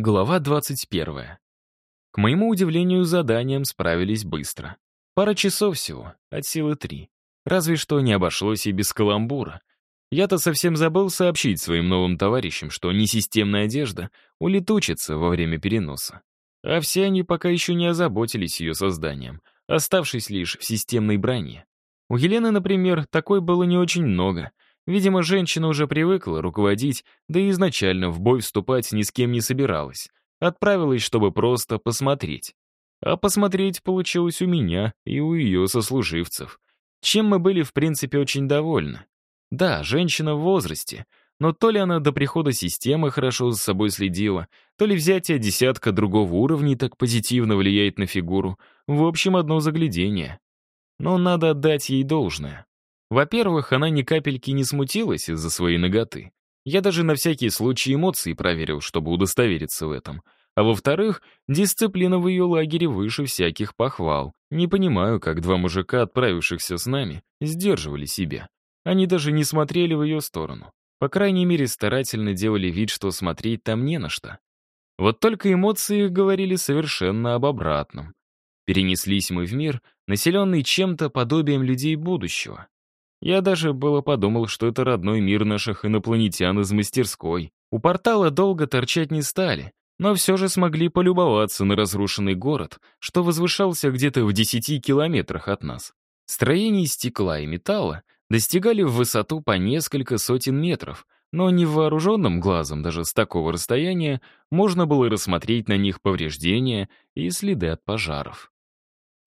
Глава 21. К моему удивлению, заданием справились быстро. Пара часов всего, от силы три. Разве что не обошлось и без каламбура. Я-то совсем забыл сообщить своим новым товарищам, что несистемная одежда улетучится во время переноса. А все они пока еще не озаботились ее созданием, оставшись лишь в системной броне. У Елены, например, такой было не очень много — Видимо, женщина уже привыкла руководить, да и изначально в бой вступать ни с кем не собиралась. Отправилась, чтобы просто посмотреть. А посмотреть получилось у меня и у ее сослуживцев. Чем мы были, в принципе, очень довольны. Да, женщина в возрасте, но то ли она до прихода системы хорошо за собой следила, то ли взятие десятка другого уровня так позитивно влияет на фигуру. В общем, одно заглядение. Но надо отдать ей должное. Во-первых, она ни капельки не смутилась из-за своей ноготы. Я даже на всякий случай эмоции проверил, чтобы удостовериться в этом. А во-вторых, дисциплина в ее лагере выше всяких похвал. Не понимаю, как два мужика, отправившихся с нами, сдерживали себя. Они даже не смотрели в ее сторону. По крайней мере, старательно делали вид, что смотреть там не на что. Вот только эмоции говорили совершенно об обратном. Перенеслись мы в мир, населенный чем-то подобием людей будущего. Я даже было подумал, что это родной мир наших инопланетян из мастерской. У портала долго торчать не стали, но все же смогли полюбоваться на разрушенный город, что возвышался где-то в 10 километрах от нас. Строения из стекла и металла достигали в высоту по несколько сотен метров, но невооруженным глазом даже с такого расстояния можно было рассмотреть на них повреждения и следы от пожаров.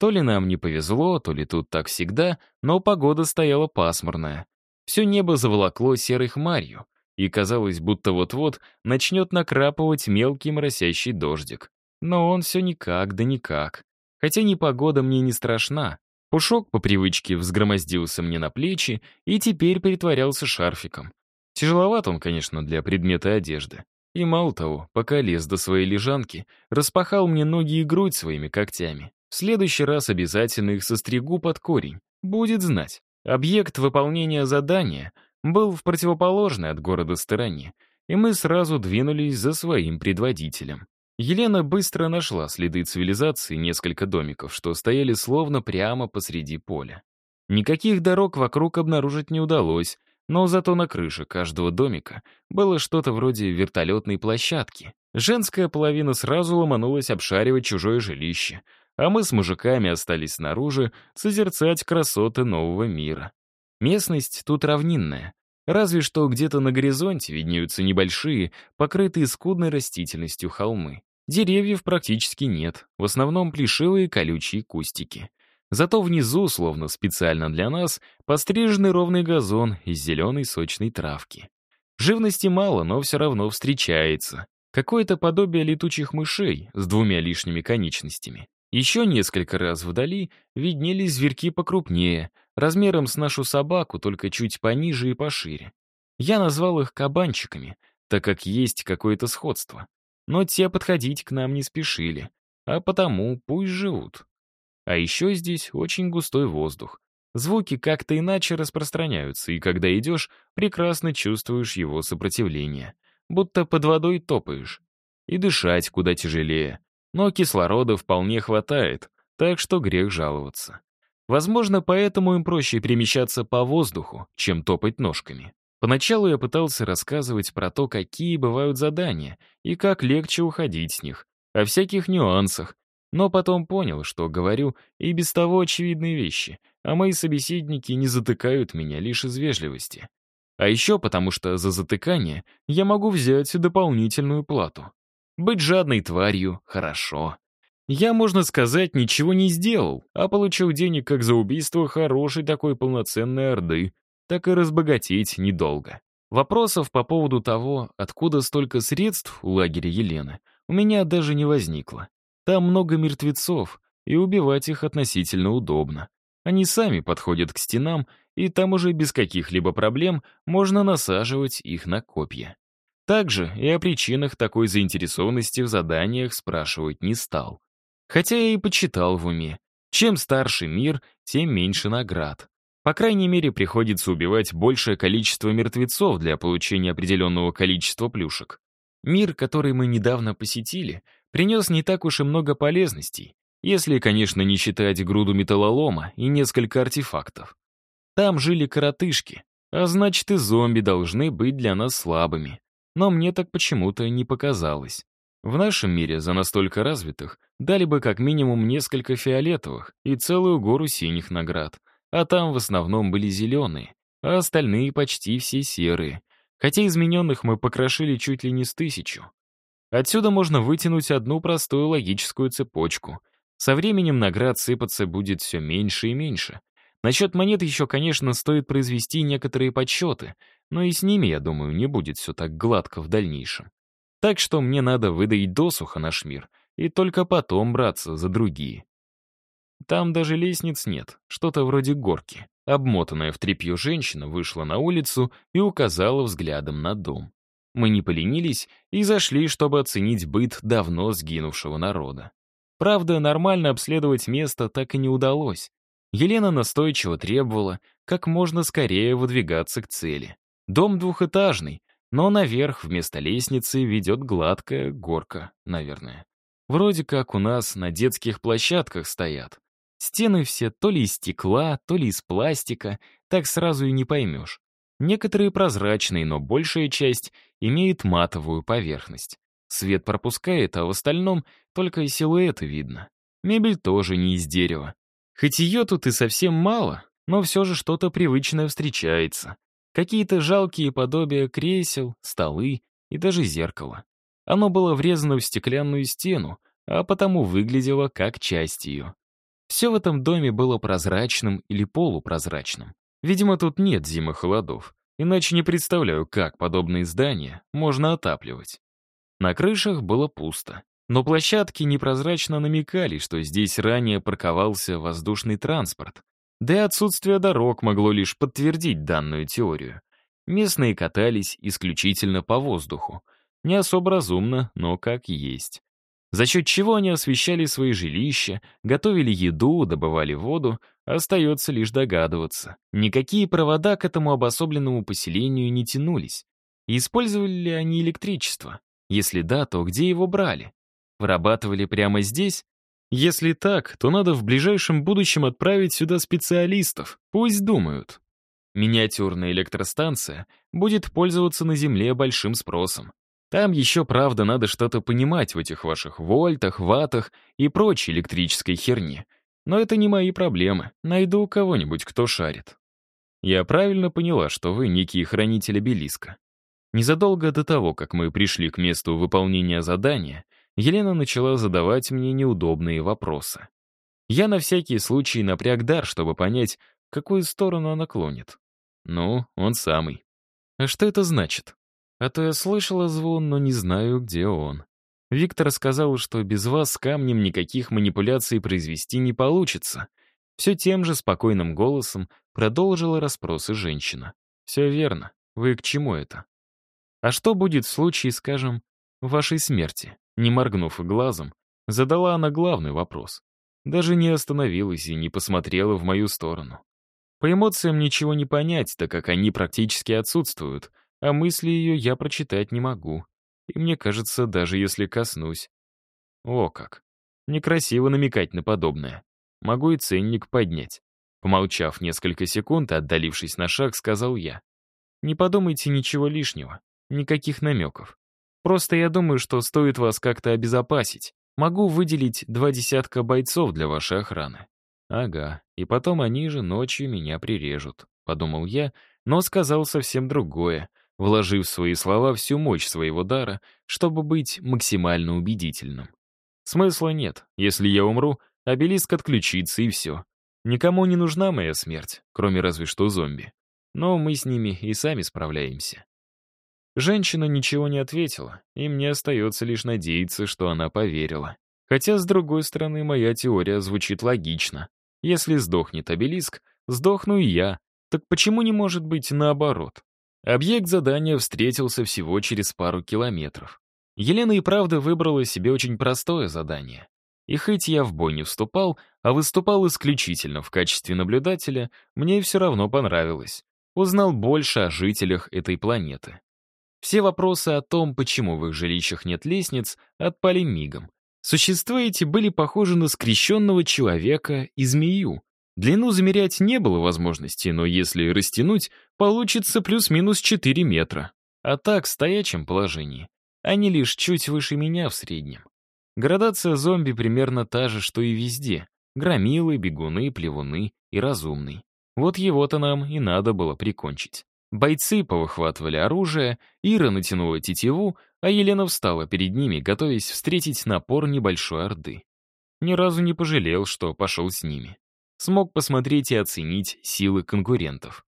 То ли нам не повезло, то ли тут так всегда, но погода стояла пасмурная. Все небо заволокло серой хмарью, и казалось, будто вот-вот начнет накрапывать мелкий моросящий дождик. Но он все никак да никак. Хотя непогода мне не страшна. Пушок по привычке взгромоздился мне на плечи и теперь притворялся шарфиком. Тяжеловат он, конечно, для предмета одежды. И мало того, пока лез до своей лежанки, распахал мне ноги и грудь своими когтями. В следующий раз обязательно их состригу под корень. Будет знать. Объект выполнения задания был в противоположной от города стороне, и мы сразу двинулись за своим предводителем. Елена быстро нашла следы цивилизации несколько домиков, что стояли словно прямо посреди поля. Никаких дорог вокруг обнаружить не удалось, но зато на крыше каждого домика было что-то вроде вертолетной площадки. Женская половина сразу ломанулась обшаривать чужое жилище — а мы с мужиками остались снаружи созерцать красоты нового мира. Местность тут равнинная. Разве что где-то на горизонте виднеются небольшие, покрытые скудной растительностью холмы. Деревьев практически нет, в основном плешивые колючие кустики. Зато внизу, словно специально для нас, постриженный ровный газон из зеленой сочной травки. Живности мало, но все равно встречается. Какое-то подобие летучих мышей с двумя лишними конечностями. Еще несколько раз вдали виднелись зверьки покрупнее, размером с нашу собаку, только чуть пониже и пошире. Я назвал их кабанчиками, так как есть какое-то сходство. Но те подходить к нам не спешили, а потому пусть живут. А еще здесь очень густой воздух. Звуки как-то иначе распространяются, и когда идешь, прекрасно чувствуешь его сопротивление. Будто под водой топаешь. И дышать куда тяжелее но кислорода вполне хватает, так что грех жаловаться. Возможно, поэтому им проще перемещаться по воздуху, чем топать ножками. Поначалу я пытался рассказывать про то, какие бывают задания и как легче уходить с них, о всяких нюансах, но потом понял, что говорю и без того очевидные вещи, а мои собеседники не затыкают меня лишь из вежливости. А еще потому, что за затыкание я могу взять дополнительную плату. Быть жадной тварью — хорошо. Я, можно сказать, ничего не сделал, а получил денег как за убийство хорошей такой полноценной Орды, так и разбогатеть недолго. Вопросов по поводу того, откуда столько средств у лагеря Елены, у меня даже не возникло. Там много мертвецов, и убивать их относительно удобно. Они сами подходят к стенам, и там уже без каких-либо проблем можно насаживать их на копья. Также и о причинах такой заинтересованности в заданиях спрашивать не стал. Хотя я и почитал в уме. Чем старше мир, тем меньше наград. По крайней мере, приходится убивать большее количество мертвецов для получения определенного количества плюшек. Мир, который мы недавно посетили, принес не так уж и много полезностей, если, конечно, не считать груду металлолома и несколько артефактов. Там жили коротышки, а значит и зомби должны быть для нас слабыми но мне так почему-то не показалось. В нашем мире за настолько развитых дали бы как минимум несколько фиолетовых и целую гору синих наград, а там в основном были зеленые, а остальные почти все серые, хотя измененных мы покрошили чуть ли не с тысячу. Отсюда можно вытянуть одну простую логическую цепочку. Со временем наград сыпаться будет все меньше и меньше. Насчет монет еще, конечно, стоит произвести некоторые подсчеты, но и с ними, я думаю, не будет все так гладко в дальнейшем. Так что мне надо выдать досуха наш мир и только потом браться за другие. Там даже лестниц нет, что-то вроде горки. Обмотанная в тряпье женщина вышла на улицу и указала взглядом на дом. Мы не поленились и зашли, чтобы оценить быт давно сгинувшего народа. Правда, нормально обследовать место так и не удалось. Елена настойчиво требовала как можно скорее выдвигаться к цели. Дом двухэтажный, но наверх вместо лестницы ведет гладкая горка, наверное. Вроде как у нас на детских площадках стоят. Стены все то ли из стекла, то ли из пластика, так сразу и не поймешь. Некоторые прозрачные, но большая часть имеет матовую поверхность. Свет пропускает, а в остальном только и силуэты видно. Мебель тоже не из дерева. Хоть ее тут и совсем мало, но все же что-то привычное встречается. Какие-то жалкие подобия кресел, столы и даже зеркало. Оно было врезано в стеклянную стену, а потому выглядело как часть ее. Все в этом доме было прозрачным или полупрозрачным. Видимо, тут нет зимы холодов, иначе не представляю, как подобные здания можно отапливать. На крышах было пусто, но площадки непрозрачно намекали, что здесь ранее парковался воздушный транспорт, да и отсутствие дорог могло лишь подтвердить данную теорию. Местные катались исключительно по воздуху. Не особо разумно, но как есть. За счет чего они освещали свои жилища, готовили еду, добывали воду, остается лишь догадываться. Никакие провода к этому обособленному поселению не тянулись. И использовали ли они электричество? Если да, то где его брали? Вырабатывали прямо здесь если так, то надо в ближайшем будущем отправить сюда специалистов, пусть думают. Миниатюрная электростанция будет пользоваться на Земле большим спросом. Там еще, правда, надо что-то понимать в этих ваших вольтах, ватах и прочей электрической херни. Но это не мои проблемы, найду кого-нибудь, кто шарит. Я правильно поняла, что вы некие хранители Белиска. Незадолго до того, как мы пришли к месту выполнения задания, Елена начала задавать мне неудобные вопросы. Я на всякий случай напряг дар, чтобы понять, какую сторону она клонит. Ну, он самый. А что это значит? А то я слышала звон, но не знаю, где он. Виктор сказал, что без вас с камнем никаких манипуляций произвести не получится. Все тем же спокойным голосом продолжила расспросы женщина. «Все верно. Вы к чему это? А что будет в случае, скажем, вашей смерти?» не моргнув глазом, задала она главный вопрос. Даже не остановилась и не посмотрела в мою сторону. По эмоциям ничего не понять, так как они практически отсутствуют, а мысли ее я прочитать не могу. И мне кажется, даже если коснусь. О как. Некрасиво намекать на подобное. Могу и ценник поднять. Помолчав несколько секунд и отдалившись на шаг, сказал я. Не подумайте ничего лишнего, никаких намеков. Просто я думаю, что стоит вас как-то обезопасить. Могу выделить два десятка бойцов для вашей охраны». «Ага, и потом они же ночью меня прирежут», — подумал я, но сказал совсем другое, вложив в свои слова всю мощь своего дара, чтобы быть максимально убедительным. «Смысла нет. Если я умру, обелиск отключится и все. Никому не нужна моя смерть, кроме разве что зомби. Но мы с ними и сами справляемся. Женщина ничего не ответила, и мне остается лишь надеяться, что она поверила. Хотя, с другой стороны, моя теория звучит логично. Если сдохнет обелиск, сдохну и я. Так почему не может быть наоборот? Объект задания встретился всего через пару километров. Елена и правда выбрала себе очень простое задание. И хоть я в бой не вступал, а выступал исключительно в качестве наблюдателя, мне все равно понравилось. Узнал больше о жителях этой планеты. Все вопросы о том, почему в их жилищах нет лестниц, отпали мигом. Существа эти были похожи на скрещенного человека и змею. Длину замерять не было возможности, но если растянуть, получится плюс-минус 4 метра. А так, в стоячем положении. Они лишь чуть выше меня в среднем. Градация зомби примерно та же, что и везде. Громилы, бегуны, плевуны и разумный. Вот его-то нам и надо было прикончить. Бойцы повыхватывали оружие, Ира натянула тетиву, а Елена встала перед ними, готовясь встретить напор небольшой орды. Ни разу не пожалел, что пошел с ними. Смог посмотреть и оценить силы конкурентов.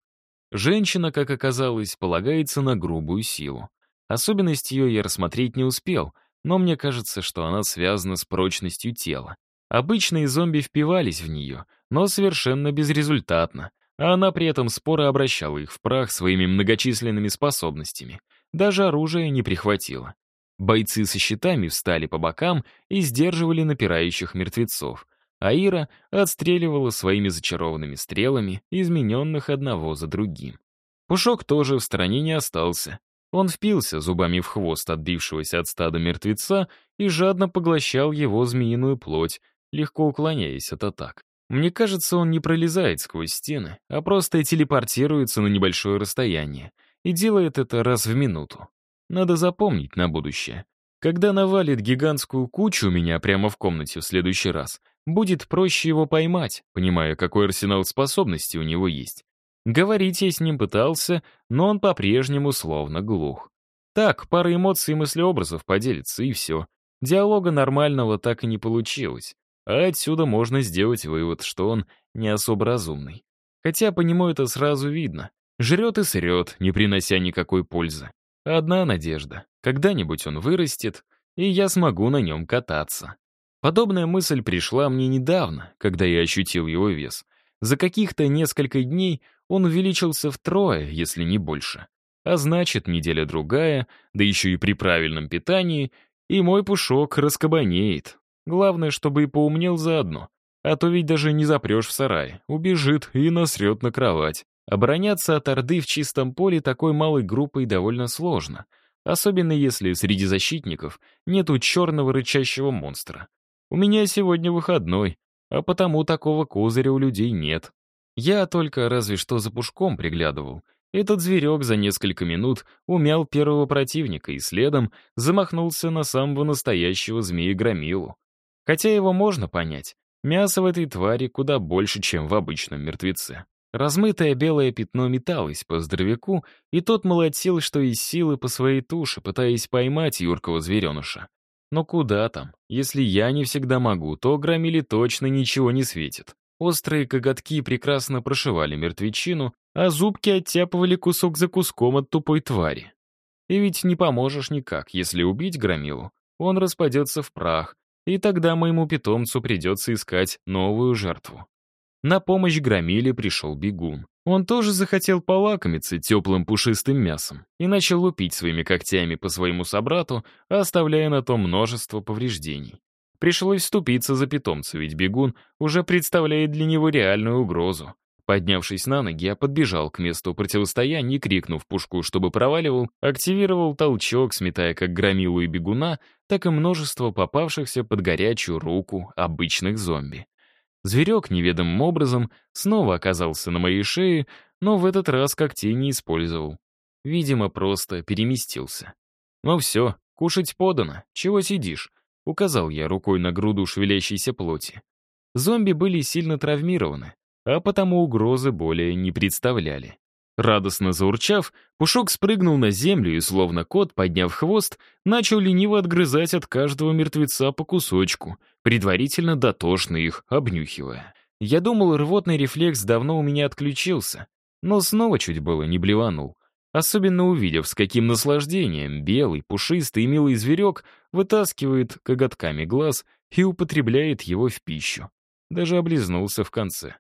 Женщина, как оказалось, полагается на грубую силу. Особенность ее я рассмотреть не успел, но мне кажется, что она связана с прочностью тела. Обычные зомби впивались в нее, но совершенно безрезультатно — а она при этом споро обращала их в прах своими многочисленными способностями. Даже оружие не прихватило. Бойцы со щитами встали по бокам и сдерживали напирающих мертвецов, а Ира отстреливала своими зачарованными стрелами, измененных одного за другим. Пушок тоже в стороне не остался. Он впился зубами в хвост отбившегося от стада мертвеца и жадно поглощал его змеиную плоть, легко уклоняясь от атак. Мне кажется, он не пролезает сквозь стены, а просто телепортируется на небольшое расстояние и делает это раз в минуту. Надо запомнить на будущее. Когда навалит гигантскую кучу у меня прямо в комнате в следующий раз, будет проще его поймать, понимая, какой арсенал способностей у него есть. Говорить я с ним пытался, но он по-прежнему словно глух. Так, пара эмоций и мыслеобразов поделится, и все. Диалога нормального так и не получилось. А отсюда можно сделать вывод, что он не особо разумный. Хотя по нему это сразу видно. Жрет и срет, не принося никакой пользы. Одна надежда. Когда-нибудь он вырастет, и я смогу на нем кататься. Подобная мысль пришла мне недавно, когда я ощутил его вес. За каких-то несколько дней он увеличился втрое, если не больше. А значит, неделя-другая, да еще и при правильном питании, и мой пушок раскабанеет. Главное, чтобы и поумнел заодно. А то ведь даже не запрешь в сарай. Убежит и насрет на кровать. Обороняться от Орды в чистом поле такой малой группой довольно сложно. Особенно если среди защитников нету черного рычащего монстра. У меня сегодня выходной, а потому такого козыря у людей нет. Я только разве что за пушком приглядывал. Этот зверек за несколько минут умял первого противника и следом замахнулся на самого настоящего змея-громилу. Хотя его можно понять. Мясо в этой твари куда больше, чем в обычном мертвеце. Размытое белое пятно металось по здоровяку, и тот молотил, что из силы по своей туше, пытаясь поймать юркого звереныша. Но куда там? Если я не всегда могу, то громили точно ничего не светит. Острые коготки прекрасно прошивали мертвечину, а зубки оттяпывали кусок за куском от тупой твари. И ведь не поможешь никак, если убить громилу. Он распадется в прах, и тогда моему питомцу придется искать новую жертву. На помощь громиле пришел бегун. Он тоже захотел полакомиться теплым пушистым мясом и начал лупить своими когтями по своему собрату, оставляя на том множество повреждений. Пришлось вступиться за питомца, ведь бегун уже представляет для него реальную угрозу. Поднявшись на ноги, я подбежал к месту противостояния, крикнув пушку, чтобы проваливал, активировал толчок, сметая как громилу и бегуна, так и множество попавшихся под горячую руку обычных зомби. Зверек неведомым образом снова оказался на моей шее, но в этот раз когтей не использовал. Видимо, просто переместился. «Ну все, кушать подано, чего сидишь?» — указал я рукой на груду шевелящейся плоти. Зомби были сильно травмированы, а потому угрозы более не представляли. Радостно заурчав, Пушок спрыгнул на землю и, словно кот, подняв хвост, начал лениво отгрызать от каждого мертвеца по кусочку, предварительно дотошно их обнюхивая. Я думал, рвотный рефлекс давно у меня отключился, но снова чуть было не блеванул. Особенно увидев, с каким наслаждением белый, пушистый и милый зверек вытаскивает коготками глаз и употребляет его в пищу. Даже облизнулся в конце.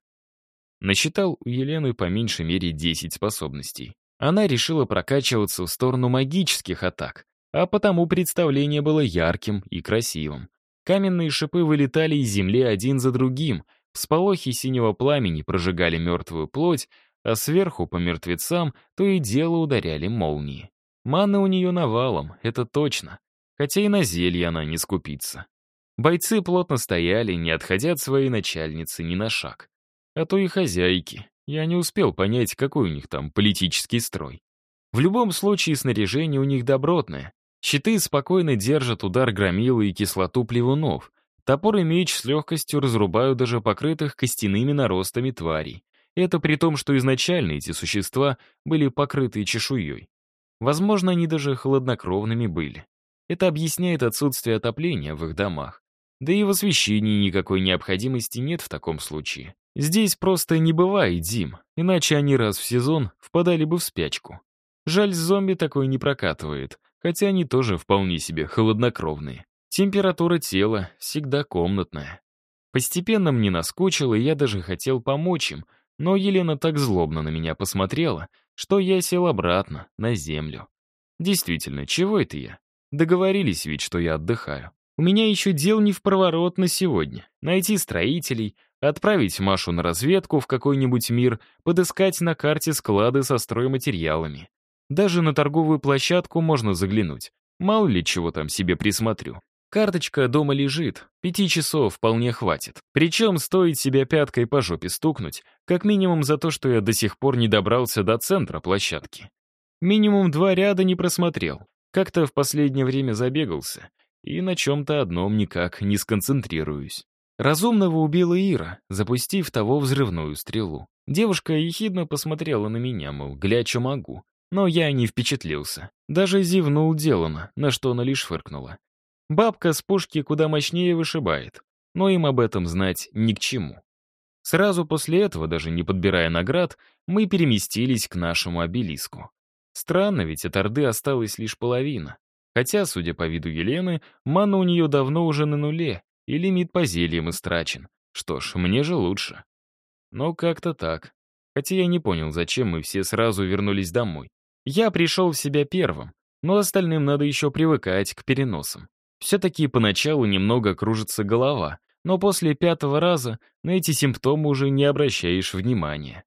Насчитал у Елены по меньшей мере 10 способностей. Она решила прокачиваться в сторону магических атак, а потому представление было ярким и красивым. Каменные шипы вылетали из земли один за другим, всполохи синего пламени прожигали мертвую плоть, а сверху по мертвецам то и дело ударяли молнии. Маны у нее навалом, это точно. Хотя и на зелье она не скупится. Бойцы плотно стояли, не отходя от своей начальницы ни на шаг а то и хозяйки. Я не успел понять, какой у них там политический строй. В любом случае снаряжение у них добротное. Щиты спокойно держат удар громилы и кислоту плевунов. Топор и меч с легкостью разрубают даже покрытых костяными наростами тварей. Это при том, что изначально эти существа были покрыты чешуей. Возможно, они даже холоднокровными были. Это объясняет отсутствие отопления в их домах. Да и в освещении никакой необходимости нет в таком случае. Здесь просто не бывает зим, иначе они раз в сезон впадали бы в спячку. Жаль, зомби такой не прокатывает, хотя они тоже вполне себе холоднокровные. Температура тела всегда комнатная. Постепенно мне наскучило, и я даже хотел помочь им, но Елена так злобно на меня посмотрела, что я сел обратно, на землю. Действительно, чего это я? Договорились ведь, что я отдыхаю. У меня еще дел не в проворот на сегодня. Найти строителей, Отправить Машу на разведку в какой-нибудь мир, подыскать на карте склады со стройматериалами. Даже на торговую площадку можно заглянуть. Мало ли чего там себе присмотрю. Карточка дома лежит, пяти часов вполне хватит. Причем стоит себя пяткой по жопе стукнуть, как минимум за то, что я до сих пор не добрался до центра площадки. Минимум два ряда не просмотрел. Как-то в последнее время забегался, и на чем-то одном никак не сконцентрируюсь. Разумного убила Ира, запустив того взрывную стрелу. Девушка ехидно посмотрела на меня, мол, глячу могу. Но я не впечатлился. Даже зевнул делом, на что она лишь фыркнула. Бабка с пушки куда мощнее вышибает, но им об этом знать ни к чему. Сразу после этого, даже не подбирая наград, мы переместились к нашему обелиску. Странно, ведь от Орды осталась лишь половина. Хотя, судя по виду Елены, мана у нее давно уже на нуле, и лимит по зельям истрачен. Что ж, мне же лучше. Но как-то так. Хотя я не понял, зачем мы все сразу вернулись домой. Я пришел в себя первым, но остальным надо еще привыкать к переносам. Все-таки поначалу немного кружится голова, но после пятого раза на эти симптомы уже не обращаешь внимания.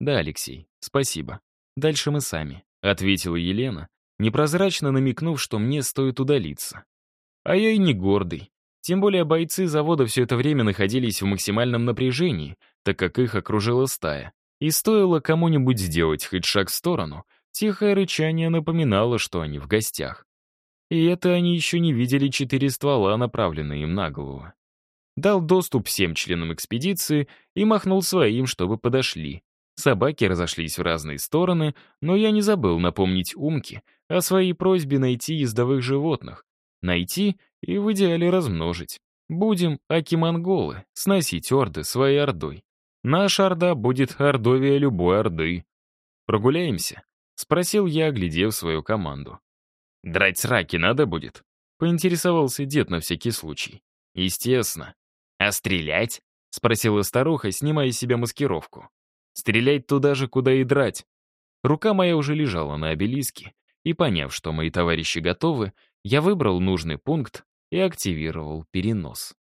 «Да, Алексей, спасибо. Дальше мы сами», — ответила Елена, непрозрачно намекнув, что мне стоит удалиться. А я и не гордый. Тем более бойцы завода все это время находились в максимальном напряжении, так как их окружила стая. И стоило кому-нибудь сделать хоть шаг в сторону, тихое рычание напоминало, что они в гостях. И это они еще не видели четыре ствола, направленные им на голову. Дал доступ всем членам экспедиции и махнул своим, чтобы подошли. Собаки разошлись в разные стороны, но я не забыл напомнить Умке о своей просьбе найти ездовых животных. Найти и в идеале размножить. Будем аки-монголы, сносить орды своей ордой. Наша орда будет ордовее любой орды. Прогуляемся?» — спросил я, оглядев свою команду. «Драть сраки надо будет?» — поинтересовался дед на всякий случай. «Естественно». «А стрелять?» — спросила старуха, снимая себе маскировку. «Стрелять туда же, куда и драть». Рука моя уже лежала на обелиске, и поняв, что мои товарищи готовы, я выбрал нужный пункт и активировал перенос